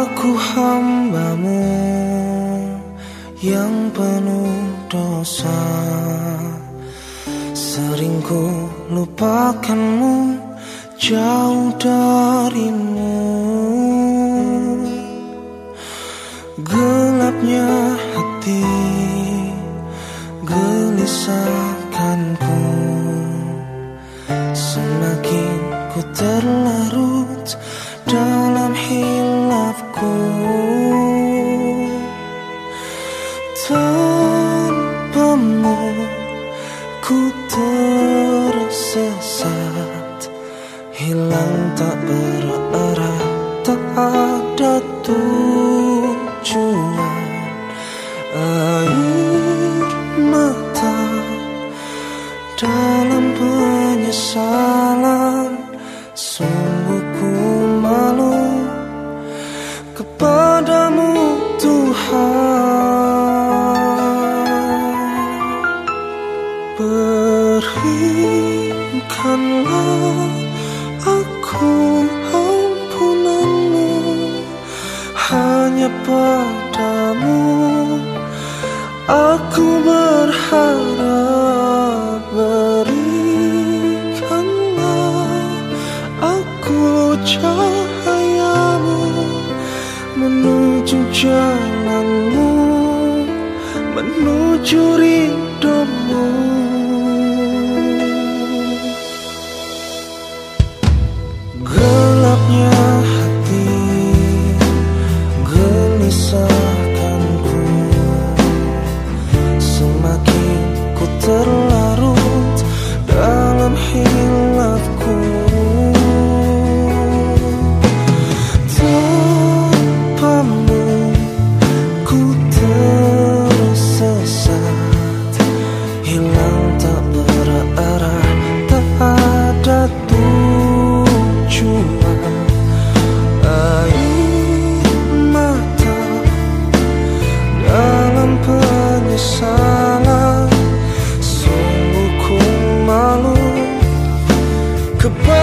Aku hambamu yang penuh dosa. Sering ku lupakanmu jauh darimu. Gelapnya hati gelisahkanku. Semakin ku terlarut ku tersesat Hilang tak berarah tak ada tujuan. Air mata dalam penyesalan Sungguh Aku berharap berikanlah aku cahayamu menuju jalanmu menuju rindu turtle could